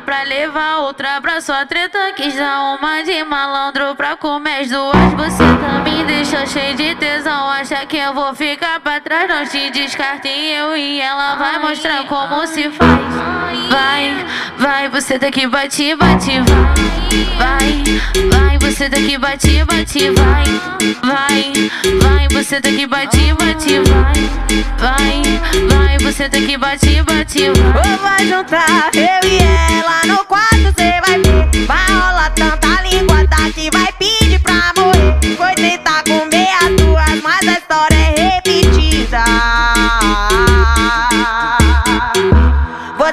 enrolar pra outra pra sua treta. Quis dar uma de malandro pra comer as duas. Você também deixa cheio de tesão. Acha que eu vou ficar pra trás? Não te descartem eu e ela vai mostrar como se faz. Vai, vai, você daqui bate, bate, vai. Vai, vai, você daqui bate, bate, vai. Vai, vai, você daqui bate, bate, vai. Vai, vai, você daqui bate, bate, vai juntar eu e ela no quarto,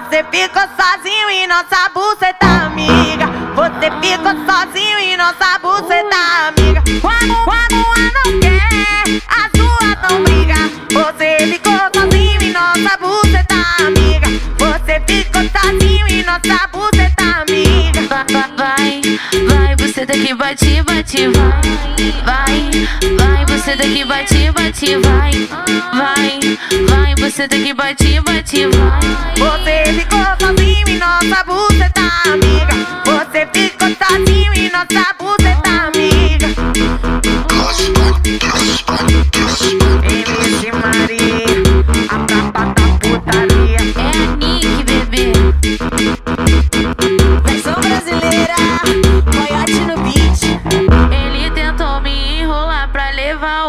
Você ficou sozinho e nossa buceta amiga. Você ficou sozinho e nossa buceta amiga. Quando, quando a não quer, a sua não briga. Você ficou sozinho e nossa buceta amiga. Você ficou sozinho e nossa buceta amiga. Vai, vai, vai, você daqui bate, bate, vai. Vai, vai, você daqui bate, bate, vai. Vai, vai, você daqui bate, bate, vai. Você ficou sozinho e nossa buceta amiga. Você ficou sozinho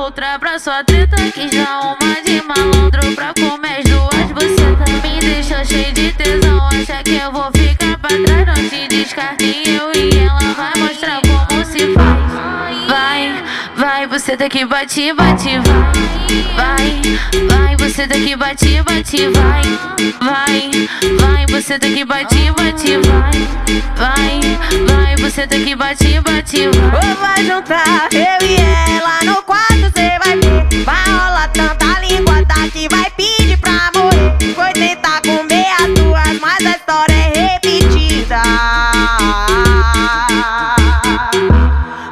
outra pra sua treta. Quis dar uma de malandro pra comer as duas. Você também deixa cheio de tesão. Acha que eu vou ficar pra trás? Não te descartem eu e ela vai mostrar como se faz. Vai, vai, você daqui bate, bate, vai. Vai, vai, você daqui bate, bate, vai. Vai, vai, você daqui bate, bate, vai. Vai, vai, você daqui bate, bate, vai. Ou vai juntar eu e ela no tanta língua, tá que vai pedir pra morrer. Foi tentar comer as duas, mas a história é repetida.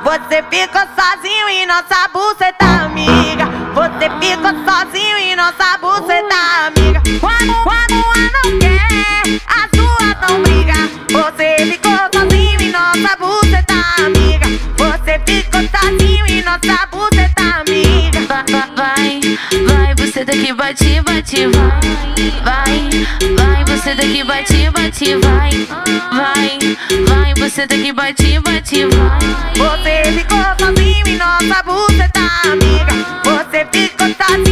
Você ficou sozinho e nossa buceta amiga. Você ficou sozinho e nossa buceta amiga. Quando, quando a não quer, a sua não briga. Você ficou sozinho e nossa buceta amiga. Você ficou sozinho e nossa buceta bate, bate, vai. Vai, vai, você daqui bate, bate, vai. Vai, vai, você daqui bate, bate, vai. Você ficou sozinho e nossa buceta amiga. Você ficou sozinho